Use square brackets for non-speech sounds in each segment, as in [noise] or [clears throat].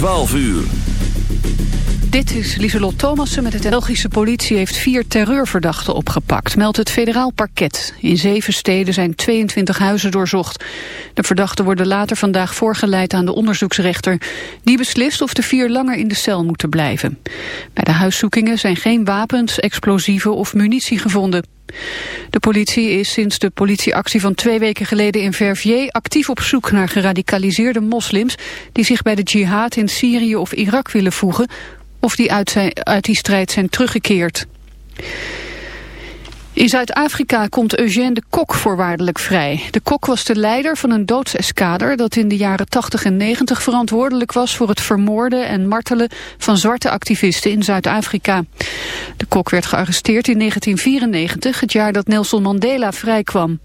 12 uur. Dit is Lieselot Thomassen met het Belgische politie heeft vier terreurverdachten opgepakt, meldt het federaal parket. In zeven steden zijn 22 huizen doorzocht. De verdachten worden later vandaag voorgeleid aan de onderzoeksrechter. Die beslist of de vier langer in de cel moeten blijven. Bij de huiszoekingen zijn geen wapens, explosieven of munitie gevonden. De politie is sinds de politieactie van twee weken geleden in Verviers actief op zoek naar geradicaliseerde moslims die zich bij de jihad in Syrië of Irak willen voegen of die uit, zijn, uit die strijd zijn teruggekeerd. In Zuid-Afrika komt Eugène de Kok voorwaardelijk vrij. De Kok was de leider van een doodseskader dat in de jaren 80 en 90 verantwoordelijk was voor het vermoorden en martelen van zwarte activisten in Zuid-Afrika. De Kok werd gearresteerd in 1994, het jaar dat Nelson Mandela vrijkwam.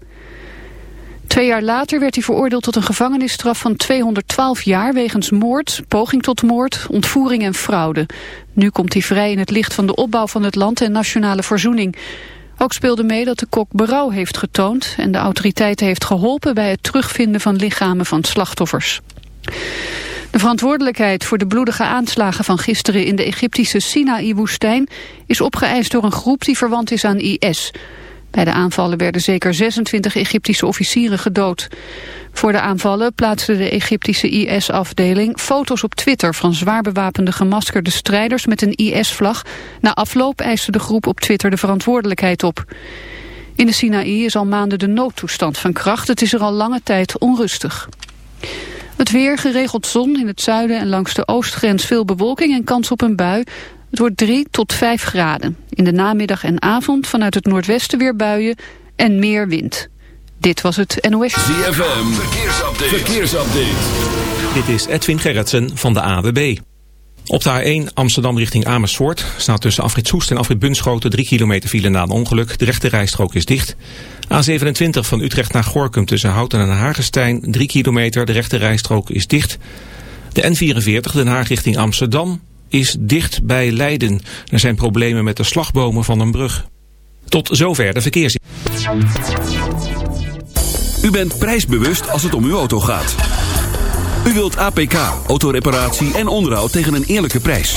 Twee jaar later werd hij veroordeeld tot een gevangenisstraf van 212 jaar wegens moord, poging tot moord, ontvoering en fraude. Nu komt hij vrij in het licht van de opbouw van het land en nationale verzoening. Ook speelde mee dat de kok berouw heeft getoond en de autoriteiten heeft geholpen bij het terugvinden van lichamen van slachtoffers. De verantwoordelijkheid voor de bloedige aanslagen van gisteren in de Egyptische Sinaï-woestijn is opgeëist door een groep die verwant is aan IS. Bij de aanvallen werden zeker 26 Egyptische officieren gedood. Voor de aanvallen plaatste de Egyptische IS-afdeling foto's op Twitter van zwaar bewapende gemaskerde strijders met een IS-vlag. Na afloop eiste de groep op Twitter de verantwoordelijkheid op. In de Sinaï is al maanden de noodtoestand van kracht. Het is er al lange tijd onrustig. Het weer, geregeld zon in het zuiden en langs de oostgrens veel bewolking en kans op een bui. Het wordt 3 tot 5 graden. In de namiddag en avond vanuit het noordwesten weer buien en meer wind. Dit was het NOS. ZFM, verkeersupdate. verkeersupdate. Dit is Edwin Gerritsen van de AWB. Op de A1 Amsterdam richting Amersfoort staat tussen Afrit Soest en Afrit Bunschoten 3 kilometer file na een ongeluk. De rechte rijstrook is dicht. A27 van Utrecht naar Gorkum tussen Houten en Hagestein 3 kilometer. De rechte rijstrook is dicht. De N44 Den Haag richting Amsterdam is dicht bij Leiden. Er zijn problemen met de slagbomen van een brug. Tot zover de verkeers. U bent prijsbewust als het om uw auto gaat. U wilt APK, autoreparatie en onderhoud tegen een eerlijke prijs.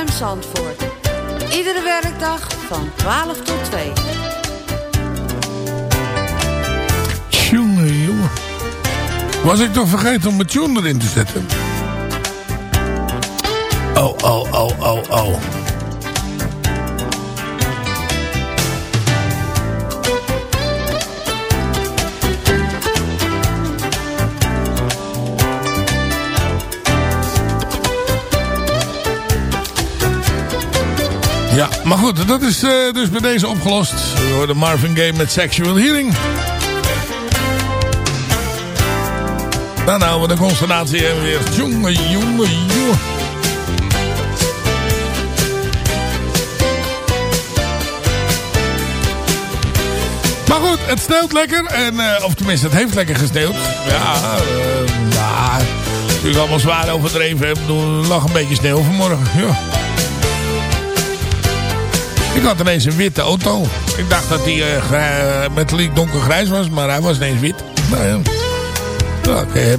ZFM Zandvoort. Iedere werkdag van 12 tot 2. Tjonge, jongen. Was ik toch vergeten om mijn tune erin te zetten? Oh, oh, oh, oh, oh. Ja, maar goed, dat is eh, dus bij deze opgelost. We hoorden Marvin Gaye met Sexual Healing. Dan houden we de consternatie en weer. Jongen, jongen, jongen. Maar goed, het sneeuwt lekker. En, eh, of tenminste, het heeft lekker gesneeuwd. Ja, eh, ja natuurlijk allemaal zwaar overdreven. Ik bedoel, er lag een beetje sneeuw vanmorgen. Ja. Ik had ineens een witte auto. Ik dacht dat die uh, gra- metaliek donkergrijs was, maar hij was ineens wit. Nou ja, dat kan je.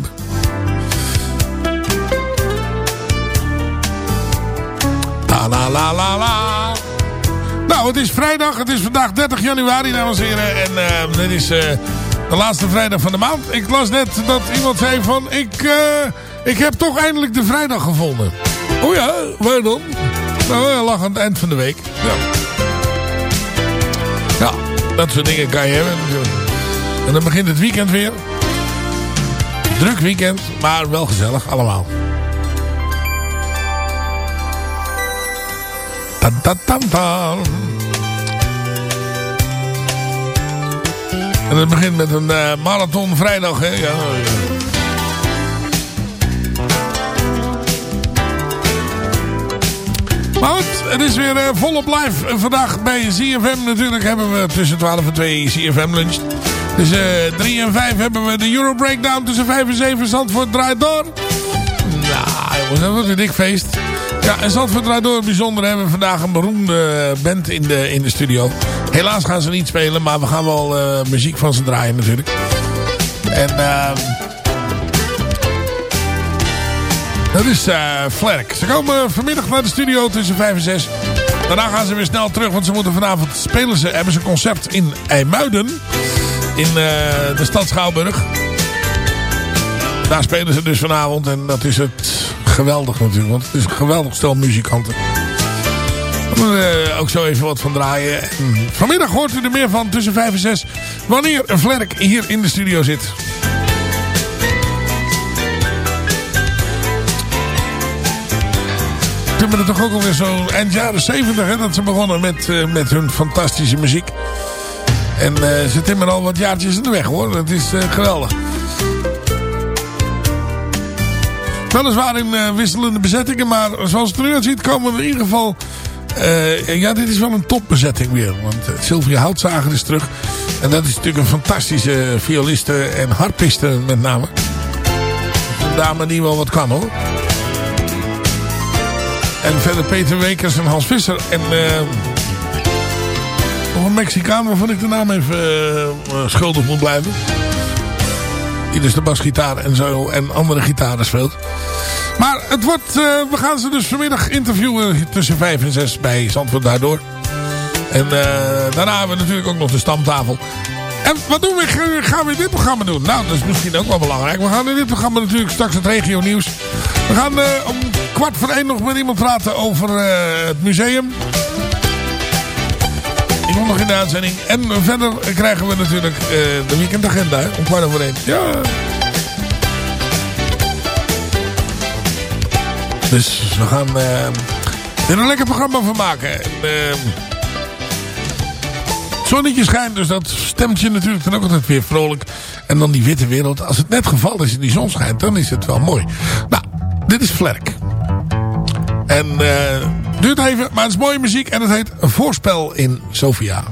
La la la la la. Nou, het is vrijdag. Het is vandaag 30 januari, dames en heren. En uh, dit is uh, de laatste vrijdag van de maand. Ik las net dat iemand zei van... Ik, ik heb toch eindelijk de vrijdag gevonden. Oh ja, waar dan? Nou, lag aan het eind van de week. Ja. Ja, dat soort dingen kan je hebben natuurlijk. En dan begint het weekend weer. Druk weekend, maar wel gezellig allemaal. Tan, tan, tan. En het begint met een uh, marathon vrijdag, hè? Ja, ja. Maar goed, het is weer uh, volop live uh, vandaag bij CFM. Natuurlijk hebben we tussen 12 en 2 CFM lunch. Tussen 3 en 5 hebben we de Euro Breakdown. Tussen 5 en 7 Zandvoort draait door. Nou jongens, dat wordt een dik feest. Ja, en Zandvoort draait door. Bijzonder hebben we vandaag een beroemde band in de, in de studio. Helaas gaan ze niet spelen, maar we gaan wel uh, muziek van ze draaien natuurlijk. En... Dat is uh, Flerk. Ze komen vanmiddag naar de studio tussen 5 en 6. Daarna gaan ze weer snel terug, want ze moeten vanavond spelen. Ze hebben ze een concert in IJmuiden. In uh, de stad Schouwburg. Daar spelen ze dus vanavond. En dat is het geweldig natuurlijk. Want het is een geweldig stel muzikanten. Daar moeten we ook zo even wat van draaien. En vanmiddag hoort u er meer van tussen 5 en 6. Wanneer Flerk hier in de studio zit. Ik vind het toch ook alweer zo eind jaren 70 hè, dat ze begonnen met, uh, met hun fantastische muziek. En uh, ze timmeren al wat jaartjes in de weg hoor. Dat is uh, geweldig. Weliswaar in wisselende bezettingen, maar zoals het er nu uitziet komen we in ieder geval... ja, dit is wel een topbezetting weer. Want Sylvia Houtzager is terug. En dat is natuurlijk een fantastische violiste en harpiste met name. Een dame die wel wat kan hoor. En verder Peter Wekers en Hans Visser. En uh, nog een Mexicaan waarvan ik de naam even uh, schuldig moet blijven. Die dus de basgitaar en zo en andere gitaren speelt. Maar het wordt, we gaan ze dus vanmiddag interviewen tussen 5 en 6 bij Zandvoort daardoor. En daarna hebben we natuurlijk ook nog de stamtafel. En wat doen we? Gaan we dit programma doen? Nou, dat is misschien ook wel belangrijk. We gaan in dit programma natuurlijk straks het regio nieuws. We gaan om kwart voor één nog met iemand praten over uh, het museum. Iemand nog in de uitzending. En verder krijgen we natuurlijk uh, de weekendagenda hè, om kwart over één. Ja. Dus we gaan uh, er een lekker programma van maken. En, zonnetje schijnt, dus dat stemt je natuurlijk dan ook altijd weer vrolijk. En dan die witte wereld. Als het net geval is en die zon schijnt, dan is het wel mooi. Nou, dit is Flerk. En uh, duurt even, maar het is mooie muziek en het heet Voorspel in Sofia.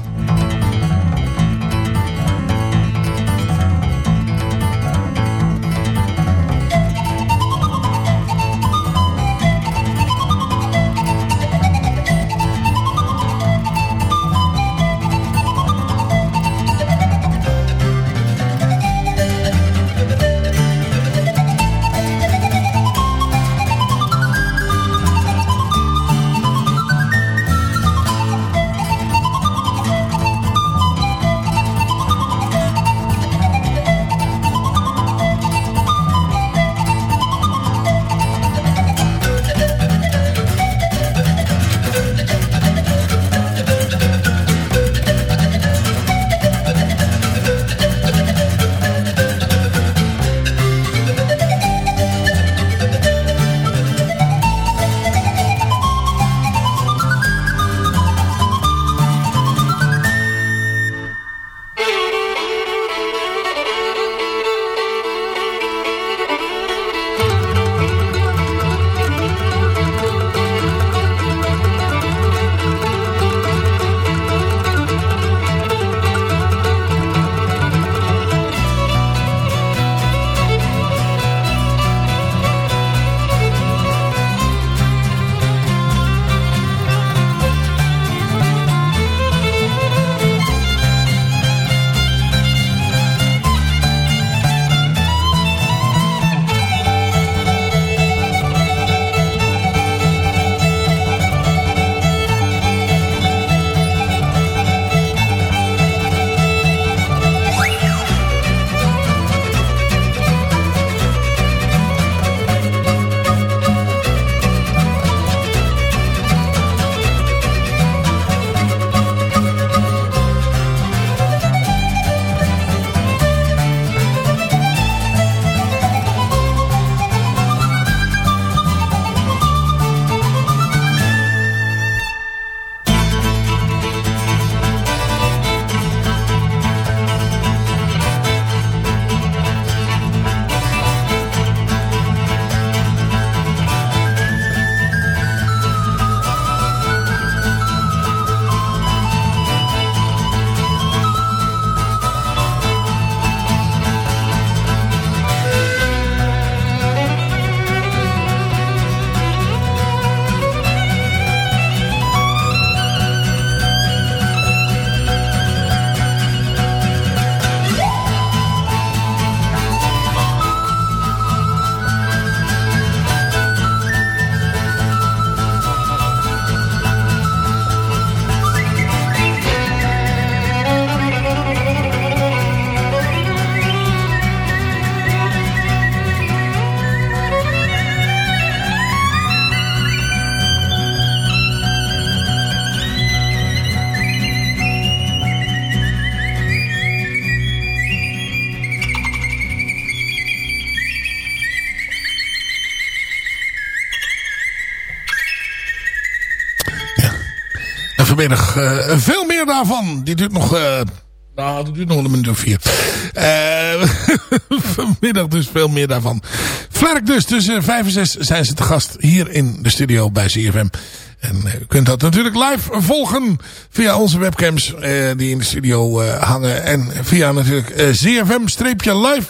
Vanmiddag eh, veel meer daarvan. Die duurt nog... eh, nou, die duurt nog een minuut of vier. Eh, [laughs] vanmiddag dus veel meer daarvan. Vlerk dus, tussen 5 en 6 zijn ze te gast hier in de studio bij CFM. En u kunt dat natuurlijk live volgen via onze webcams die in de studio hangen. En via natuurlijk eh, cfm-live.nl.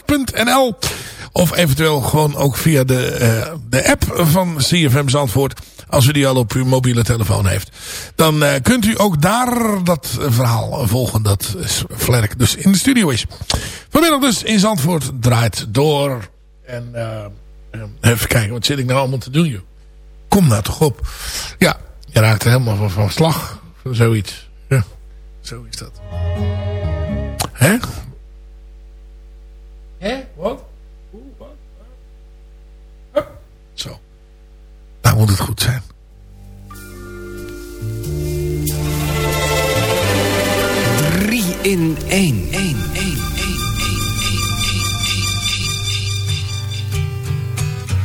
Of eventueel gewoon ook via de, de app van CFM Zandvoort. Als u die al op uw mobiele telefoon heeft. Dan eh, kunt u ook daar dat verhaal volgen. Dat Flerk dus in de studio is. Vanmiddag dus in Zandvoort draait door. En eh, eh, even kijken, wat zit ik nou allemaal te doen joh. Kom nou toch op. Ja, je raakt helemaal van, van slag. Zoiets. Ja, zo is dat. Hè? Hè? Wat? Oeh, wat? Hup. Zo. Nou moet het goed zijn. Drie in één. één, één,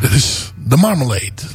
Dit is The Marmalade.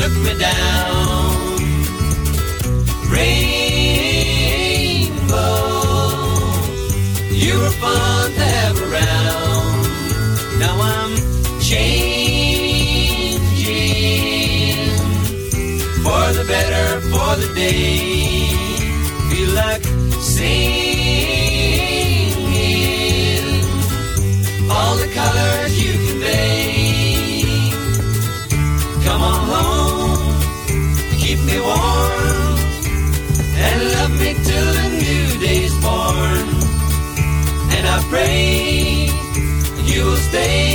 look me down. Rainbow, you were fun to have around. Now I'm changing for the better, for the day. Feel like singing. Rain, you will stay.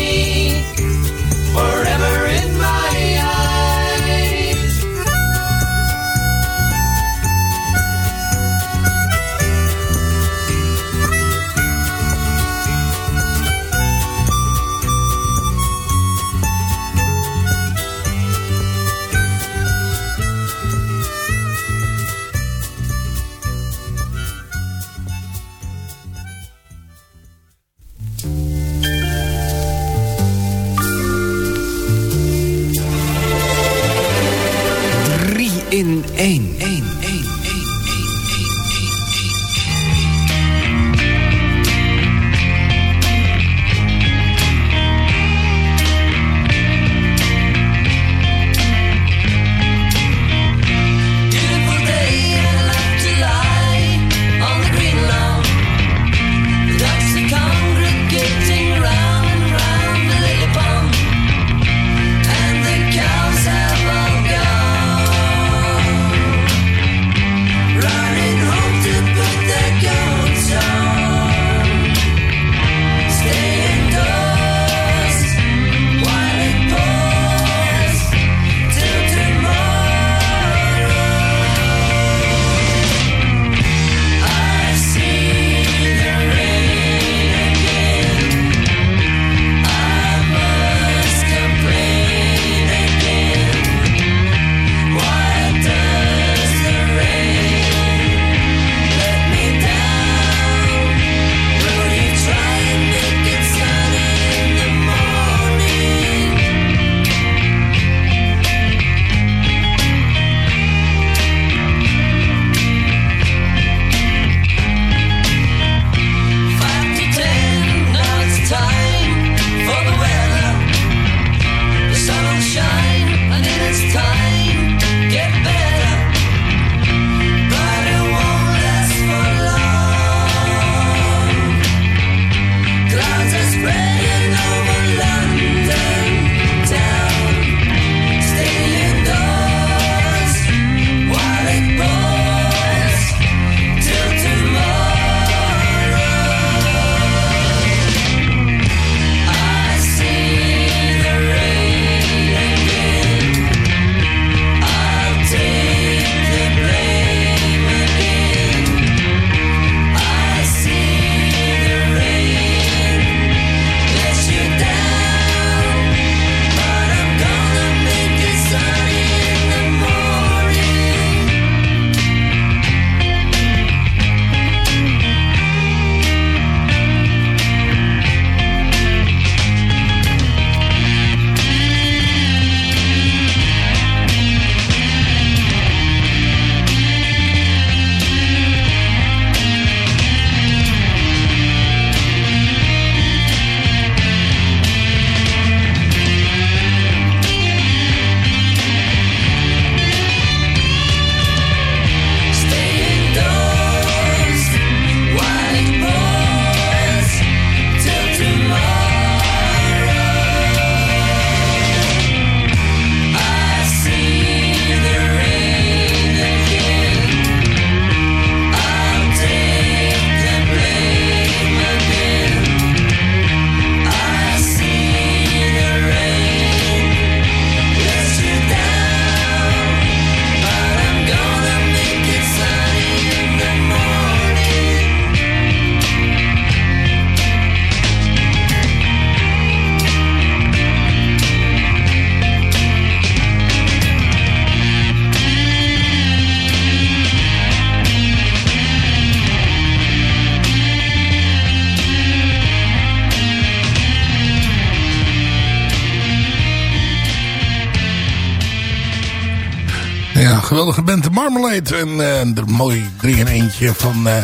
Marmalade. En eh, een mooi 3 in eentje van, eh,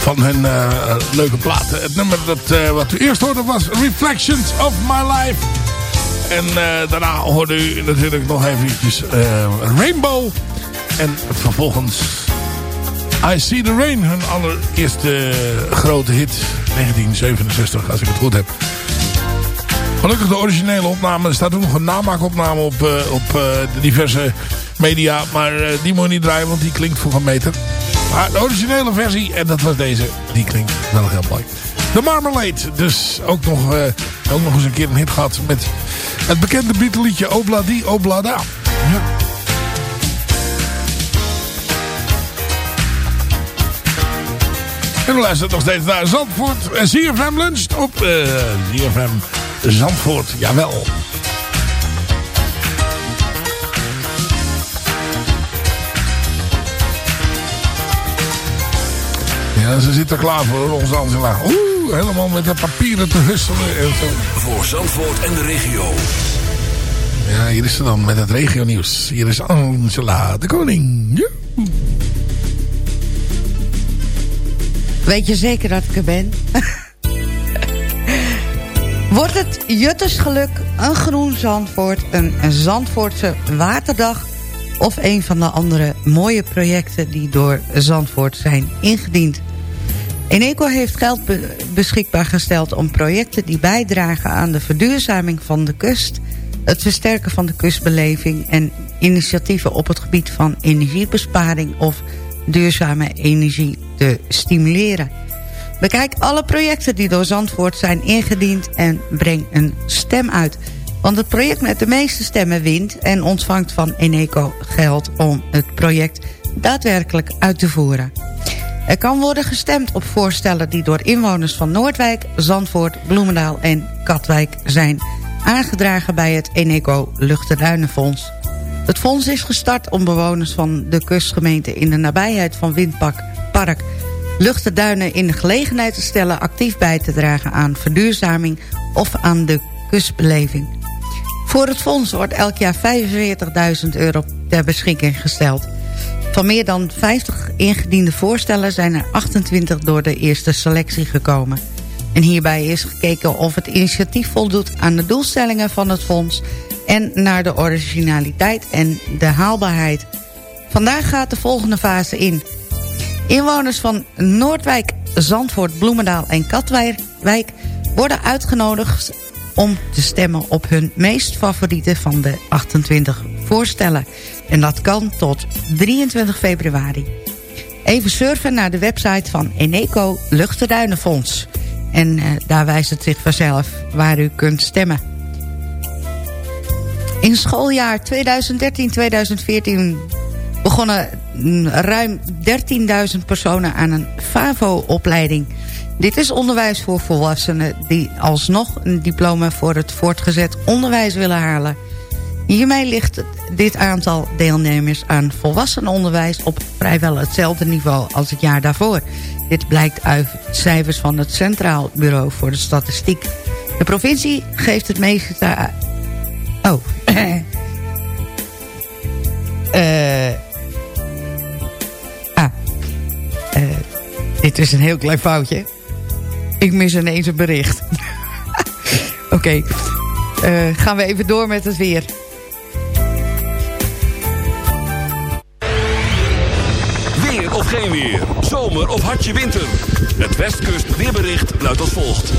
van hun eh, leuke platen. Het nummer dat, wat u eerst hoorde was Reflections of My Life. En daarna hoorde u natuurlijk nog eventjes Rainbow. En vervolgens I See the Rain. Hun allereerste grote hit. 1967 als ik het goed heb. Gelukkig de originele opname. Er staat ook nog een namaakopname op, op de diverse media. Maar eh, die moet je niet draaien, want die klinkt voor een meter. Maar de originele versie, en dat was deze, die klinkt wel heel mooi. The Marmalade. Dus ook nog, eh, ook nog eens een keer een hit gehad met het bekende Beatle liedje Obladi Oblada. En we luisteren nog steeds naar Zandvoort. En ZFM luncht op eh ZFM Zandvoort. Jawel. Ja, ze zit er klaar voor, onze Angela. Oeh, helemaal met de papieren te husselen en zo. Voor Zandvoort en de regio. Ja, hier is ze dan met het regionieuws. Hier is Angela de Koning. Ja. Weet je zeker dat ik er ben? Wordt het Juttersgeluk een groen Zandvoort, een Zandvoortse waterdag... of een van de andere mooie projecten die door Zandvoort zijn ingediend? Eneco heeft geld be- beschikbaar gesteld om projecten die bijdragen aan de verduurzaming van de kust... het versterken van de kustbeleving en initiatieven op het gebied van energiebesparing of duurzame energie te stimuleren. Bekijk alle projecten die door Zandvoort zijn ingediend en breng een stem uit. Want het project met de meeste stemmen wint en ontvangt van Eneco geld om het project daadwerkelijk uit te voeren. Er kan worden gestemd op voorstellen die door inwoners van Noordwijk, Zandvoort, Bloemendaal en Katwijk zijn aangedragen bij het Eneco Luchterduinenfonds. Het fonds is gestart om bewoners van de kustgemeente in de nabijheid van Windpark Park Luchterduinen in de gelegenheid te stellen actief bij te dragen aan verduurzaming of aan de kustbeleving. Voor het fonds wordt elk jaar 45.000 euro ter beschikking gesteld. Van meer dan 50 ingediende voorstellen zijn er 28 door de eerste selectie gekomen. En hierbij is gekeken of het initiatief voldoet aan de doelstellingen van het fonds... en naar de originaliteit en de haalbaarheid. Vandaag gaat de volgende fase in. Inwoners van Noordwijk, Zandvoort, Bloemendaal en Katwijk... worden uitgenodigd om te stemmen op hun meest favoriete van de 28 voorstellen. En dat kan tot 23 februari. Even surfen naar de website van Eneco Luchterduinenfonds. En eh, daar wijst het zich vanzelf waar u kunt stemmen. In schooljaar 2013-2014 begonnen mm, ruim 13.000 personen aan een FAVO-opleiding. Dit is onderwijs voor volwassenen die alsnog een diploma voor het voortgezet onderwijs willen halen. Hiermee ligt dit aantal deelnemers aan volwassenenonderwijs op vrijwel hetzelfde niveau als het jaar daarvoor. Dit blijkt uit cijfers van het Centraal Bureau voor de Statistiek. De provincie geeft het meeste... Oh. [clears throat] Eh... ah. Eh, dit is een heel klein foutje. Ik mis ineens een bericht. [laughs] Oké. Eh, gaan we even door met het weer. Geen weer. Zomer of hartje winter. Het Westkust weerbericht luidt als volgt.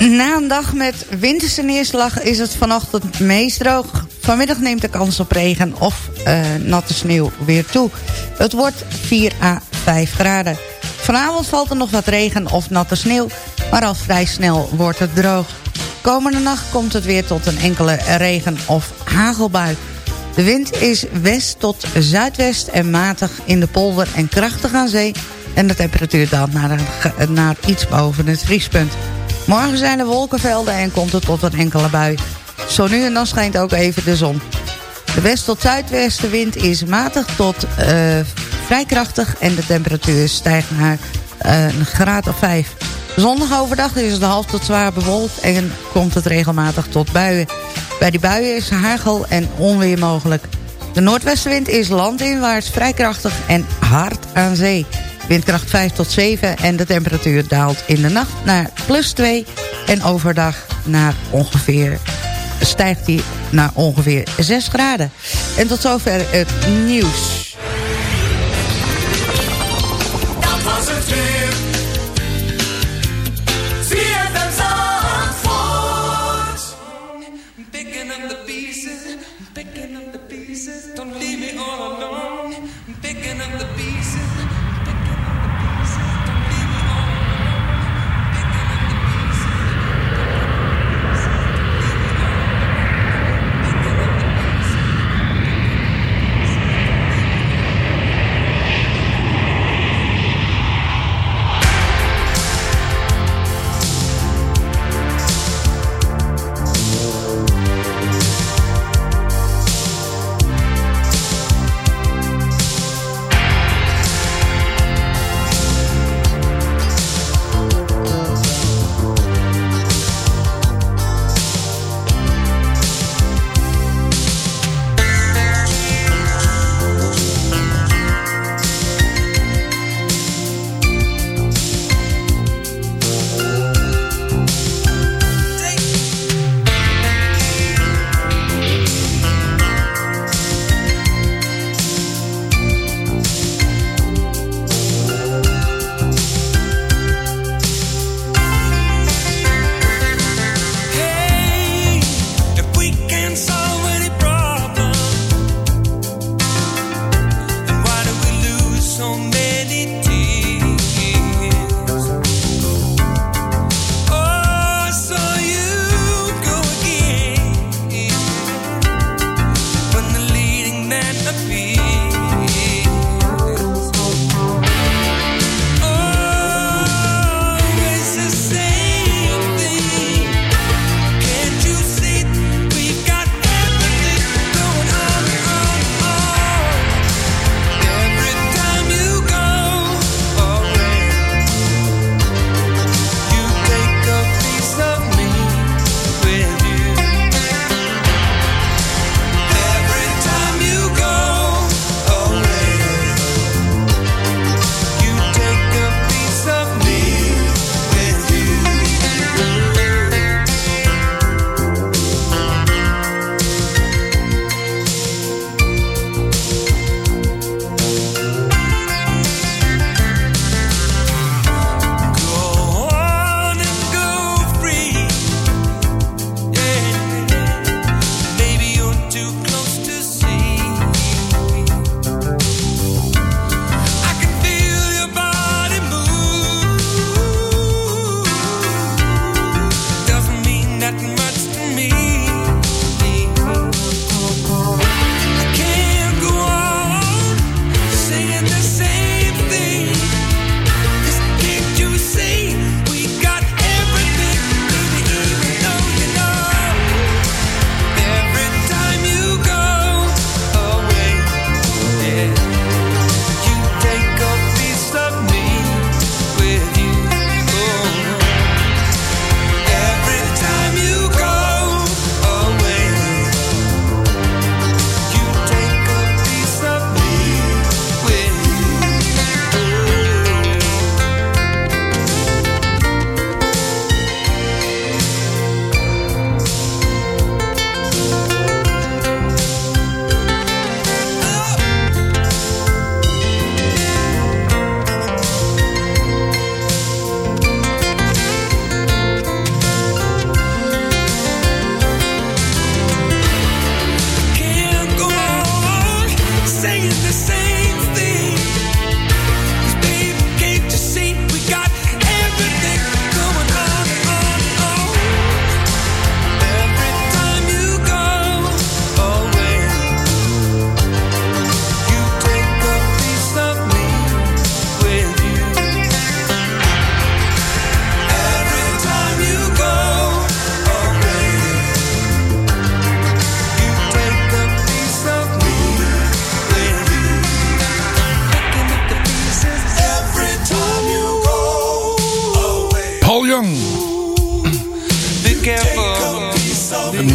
Na een dag met winterse neerslag is het vanochtend meest droog. Vanmiddag neemt de kans op regen of eh, natte sneeuw weer toe. Het wordt 4 à 5 graden. Vanavond valt er nog wat regen of natte sneeuw, maar al vrij snel wordt het droog. Komende nacht komt het weer tot een enkele regen- of hagelbui. De wind is west tot zuidwest en matig in de polder en krachtig aan zee... en de temperatuur daalt naar, naar iets boven het vriespunt. Morgen zijn er wolkenvelden en komt het tot een enkele bui. Zo nu en dan schijnt ook even de zon. De west- tot zuidwestenwind is matig tot eh, vrij krachtig... en de temperatuur stijgt naar eh, een graad of 5. Zondag overdag is het half tot zwaar bewolkt... en komt het regelmatig tot buien. Bij die buien is hagel en onweer mogelijk. De noordwestenwind is landinwaarts vrij krachtig en hard aan zee. Windkracht 5 tot 7 en de temperatuur daalt in de nacht naar plus 2... en overdag naar ongeveer, stijgt die naar ongeveer 6 graden. En tot zover het nieuws.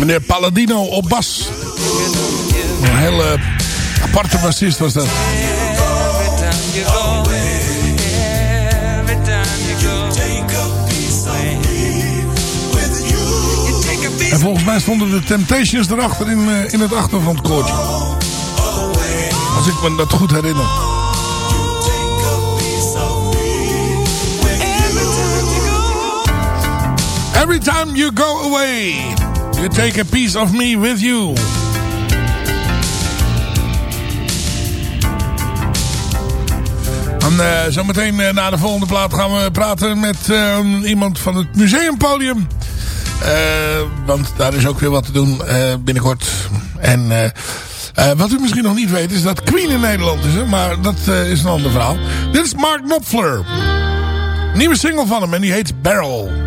De Palladino op bas. Een hele aparte bassist was dat. En volgens mij stonden de Temptations erachter in, eh, in het achtergrondkoortje. Als ik me dat goed herinner. Every time you go away, you take a piece of me with you. Dan eh, zometeen eh, na de volgende plaat gaan we praten met eh, iemand van het museumpodium. Eh, want daar is ook weer wat te doen binnenkort. En wat u misschien nog niet weet is dat Queen in Nederland is. Hè? Maar dat is een ander verhaal. Dit is Mark Knopfler. Nieuwe single van hem en die heet Barrel.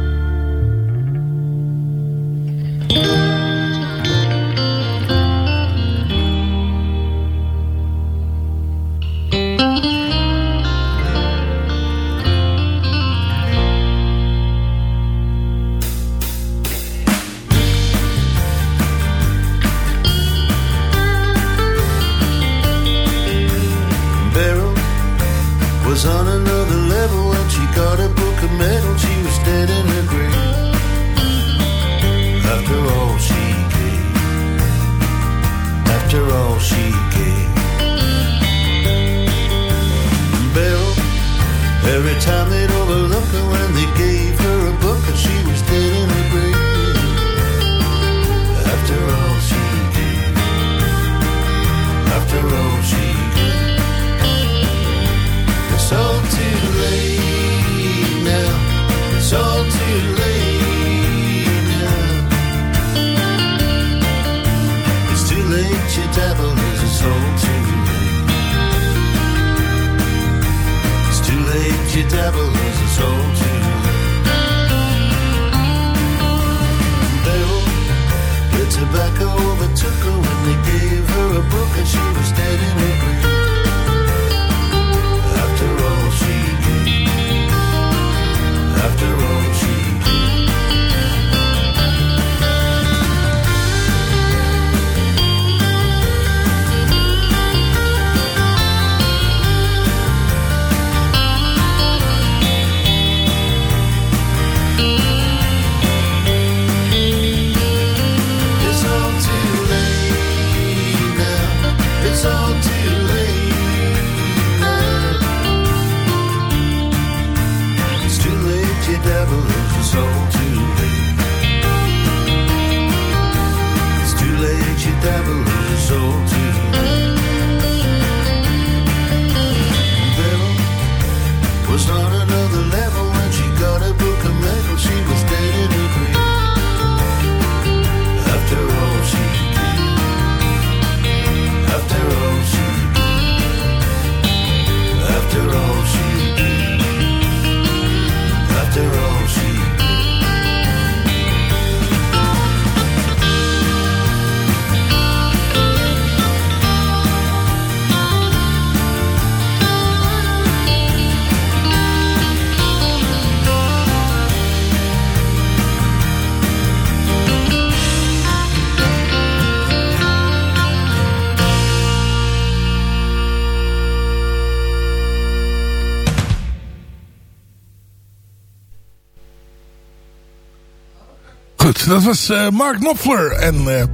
Was eh, Mark Knopfler. En eh,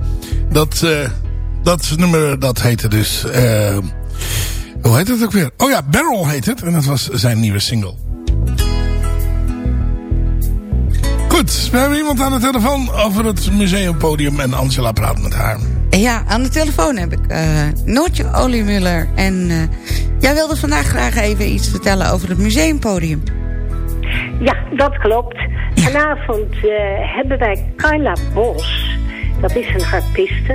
dat, eh, dat nummer, dat heette dus... hoe heet het ook weer? Oh ja, Barrel heet het. En dat was zijn nieuwe single. Goed, we hebben iemand aan de telefoon over het museumpodium. En Angela praat met haar. Ja, aan de telefoon heb ik eh Noortje Oliemuller. En eh, jij wilde vandaag graag even iets vertellen over het museumpodium. Ja, dat klopt. Vanavond eh, hebben wij Carla Bos. Dat is een harpiste.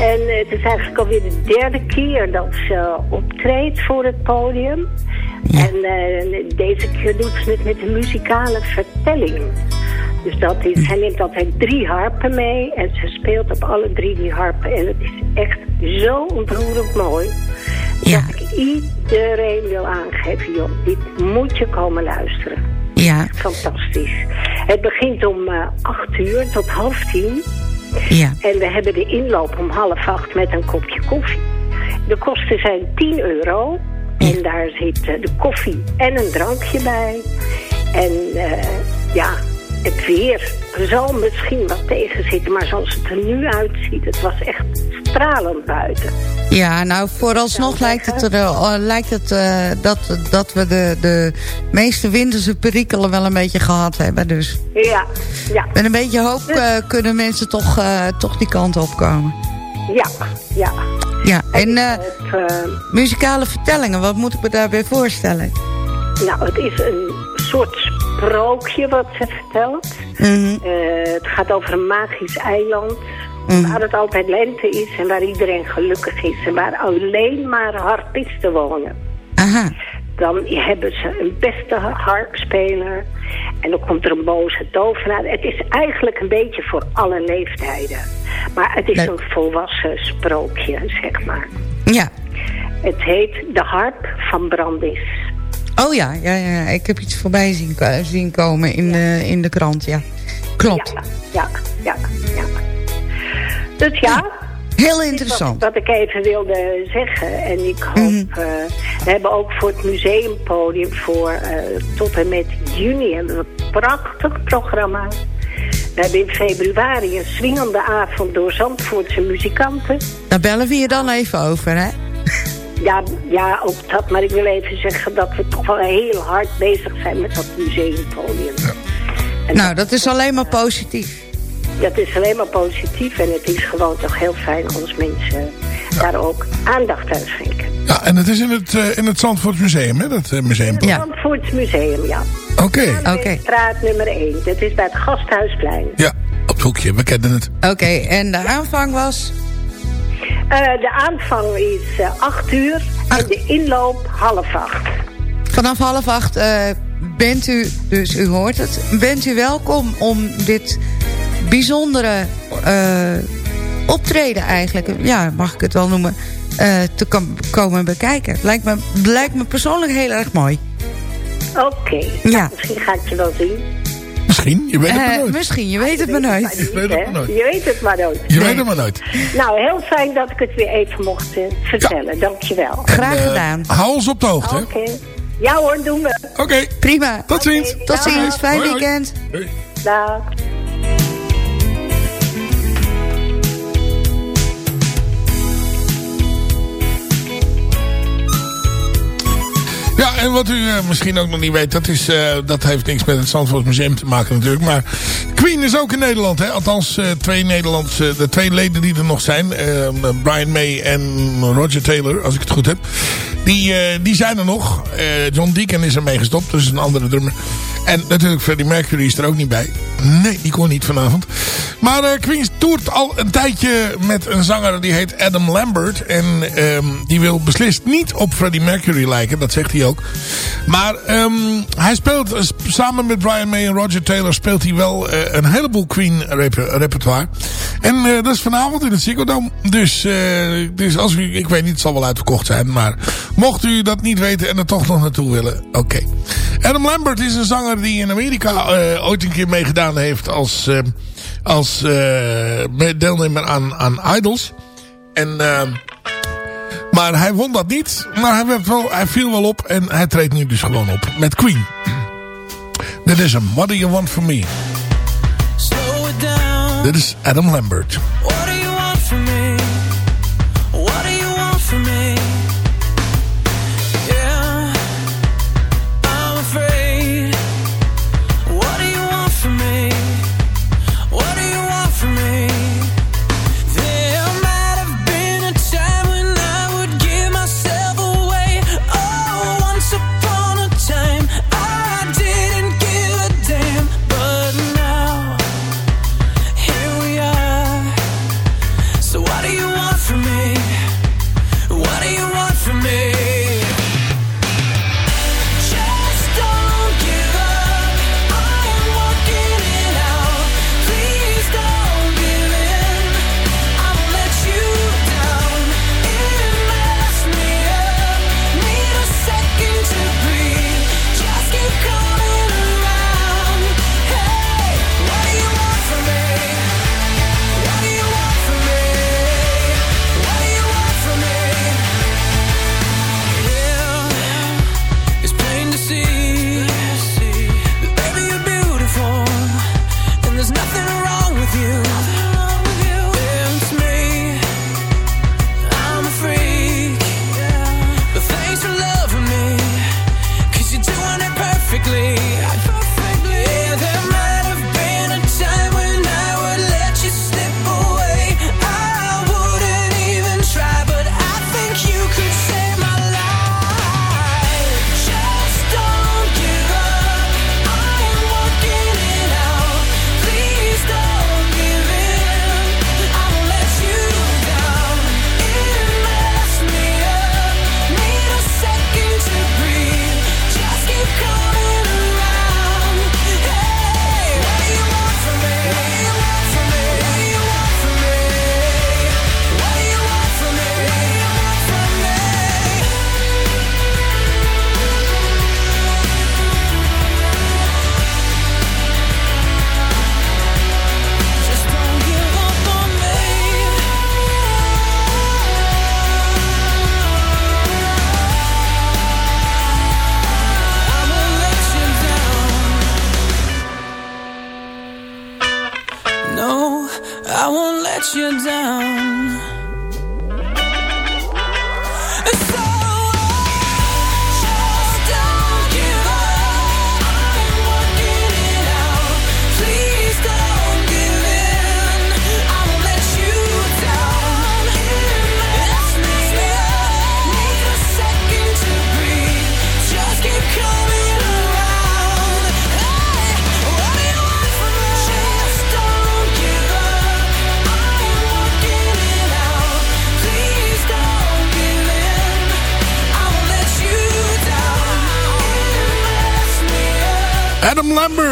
En eh, het is eigenlijk alweer de derde keer dat ze optreedt voor het podium. En eh, deze keer doet ze het met een muzikale vertelling. Dus dat is, hij neemt altijd drie harpen mee en ze speelt op alle drie die harpen. En het is echt zo ontroerend mooi. Dat ik iedereen wil aangeven, joh, dit moet je komen luisteren. Ja. Fantastisch. Het begint om eh, acht uur tot half tien. Ja. En we hebben de inloop om half acht met een kopje koffie. De kosten zijn 10 euro. En daar zit eh, de koffie en een drankje bij. En eh, ja, het weer zal misschien wat tegenzitten. Maar zoals het er nu uitziet, het was echt stralend buiten. Ja, nou vooralsnog lijkt het, er, eh, lijkt het eh, dat, dat we de, de meeste winterse perikelen wel een beetje gehad hebben. Dus Ja, ja, met een beetje hoop eh, kunnen mensen toch, toch die kant op komen. ja, ja. Ja, en Het, muzikale vertellingen, wat moet ik me daarbij voorstellen? nou, het is een soort sprookje wat ze vertelt. Mhm. Eh, het gaat over een magisch eiland. Mhm. Waar het altijd lente is en waar iedereen gelukkig is. En waar alleen maar harpisten wonen. Aha. Dan hebben ze een beste harpspeler. En dan komt er een boze tovenaar. Het is eigenlijk een beetje voor alle leeftijden. Maar het is een volwassen sprookje, zeg maar. Ja. Het heet De Harp van Brandis. Oh ja, ja, ja, ik heb iets voorbij zien, zien komen in, de, in de krant, ja. Klopt. Ja, ja, ja. ja. Dus ja. Heel interessant. Wat ik even wilde zeggen. En ik hoop... Mhm. eh, we hebben ook voor het museumpodium voor eh, tot en met juni hebben we een prachtig programma. We hebben in februari een swingende avond door Zandvoortse muzikanten. Daar bellen we je dan even over, hè? Ja, ja, ook dat. Maar ik wil even zeggen dat we toch wel heel hard bezig zijn met dat museumpodium. Nou, dat is alleen maar positief. Dat is alleen maar positief en het is gewoon toch heel fijn als mensen daar ook aandacht aan schenken. Ja, en het is in het, eh, in het Zandvoort Museum, hè? Dat uh, museum. Het Zandvoorts Museum, ja. Oké. Oké. Straat nummer 1. Dat is bij het Gasthuisplein. Ja, op het hoekje. We kennen het. Oké, en de aanvang was? Eh, de aanvang is eh 8 uur en de inloop half 8. Vanaf half acht eh, bent u, dus u hoort het, bent u welkom om dit bijzondere optreden eigenlijk, ja, mag ik het wel noemen, te kom- komen bekijken. Lijkt me, lijkt me persoonlijk heel erg mooi. Oké. Ja. Misschien ga ik je wel zien. Misschien, je weet het maar Eh, nooit. misschien, je weet het maar nooit. Je weet het maar nooit. Je weet het maar nooit. Je weet het maar nooit. Nou, heel fijn dat ik het weer even mocht eh, vertellen. Dankjewel. Graag Eh, gedaan. hou ons op de hoogte. hè? Oké. Ja hoor, doen we. Oké. Prima. Tot ziens. Tot ziens. Fijn Hoi, hoi. weekend. Dag. Ja, en wat u eh, misschien ook nog niet weet, dat, is, eh, dat heeft niks met het Zandvoort Museum te maken natuurlijk. Maar Queen is ook in Nederland, hè? althans eh, twee Nederlandse, de twee leden die er nog zijn. Brian May en Roger Taylor, als ik het goed heb. Die, die zijn er nog. John Deacon is er mee gestopt, dus een andere drummer. En natuurlijk Freddie Mercury is er ook niet bij. Nee, die kon niet vanavond. Maar eh, Queen toert al een tijdje met een zanger die heet Adam Lambert. En ehm, die wil beslist niet op Freddie Mercury lijken, dat zegt hij ook. Maar ehm, hij speelt eh, samen met Brian May en Roger Taylor speelt hij wel eh, een heleboel Queen reper- repertoire. En dat is vanavond in het Ziggo Dome. Dus, dus als u, ik weet niet, het zal wel uitverkocht zijn. Maar mocht u dat niet weten en er toch nog naartoe willen, oké. Adam Lambert is een zanger die in Amerika eh, ooit een keer meegedaan heeft als, eh, als eh, deelnemer aan, aan Idols. En... maar hij won dat niet. Maar hij, werd wel, hij viel wel op. En hij treedt nu dus gewoon op. Met Queen. Dit is hem. What do you want from me? Slow it down. Dit is Adam Lambert.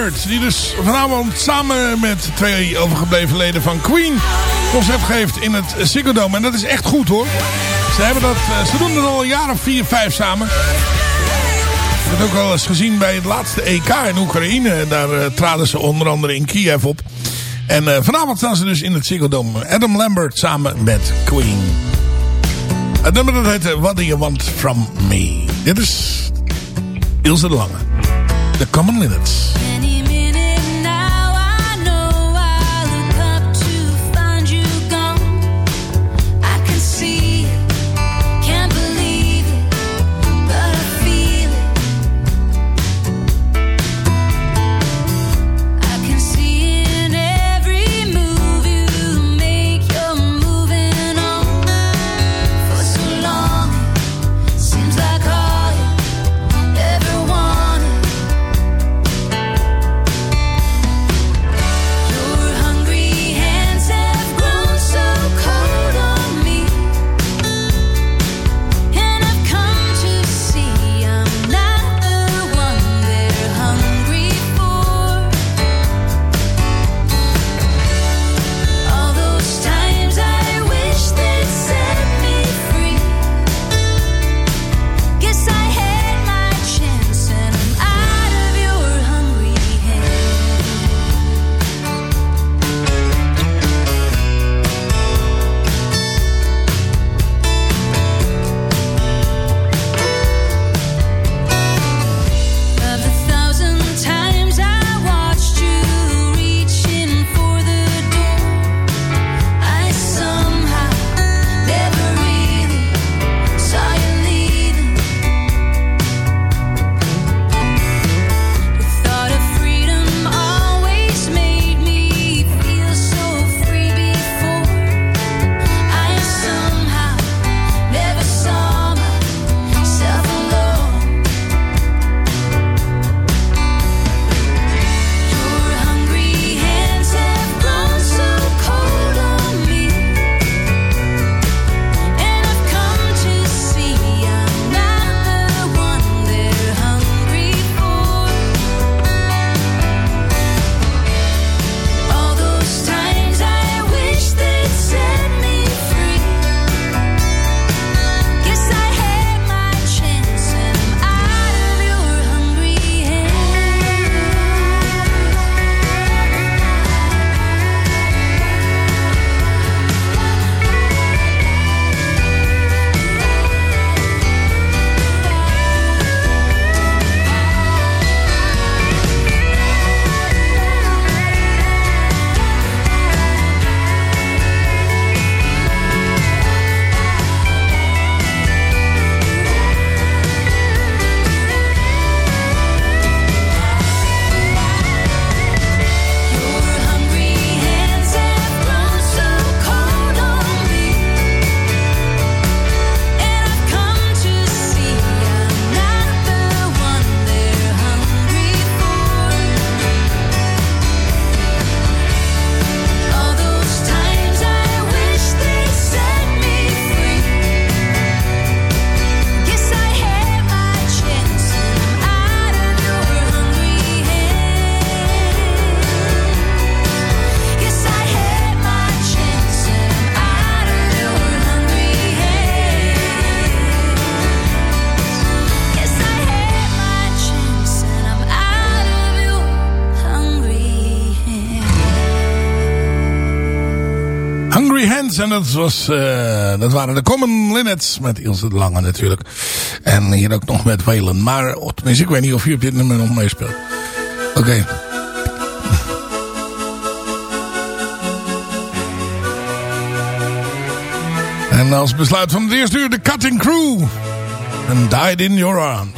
Die dus vanavond samen met twee overgebleven leden van Queen concert geeft in het Ziggo Dome. En dat is echt goed hoor. Ze, hebben dat, eh, ze doen het al een jaar of vier, vijf samen. Ik heb het ook al eens gezien bij het laatste EK in Oekraïne. Daar eh, traden ze onder andere in Kiev op. En eh, vanavond staan ze dus in het Ziggo Dome. Adam Lambert samen met Queen. Het nummer dat heet What Do You Want From Me. Dit is Ilse de Lange. The Common Linnets. En dat, was, eh, dat waren de Common Linnets. Met Ilse de Lange natuurlijk. En hier ook nog met Whalen. Maar oh, tenminste, ik weet niet of hij op dit nummer nog meespeelt. Oké. En als besluit van het eerste uur de Cutting Crew. And Died in Your Arms.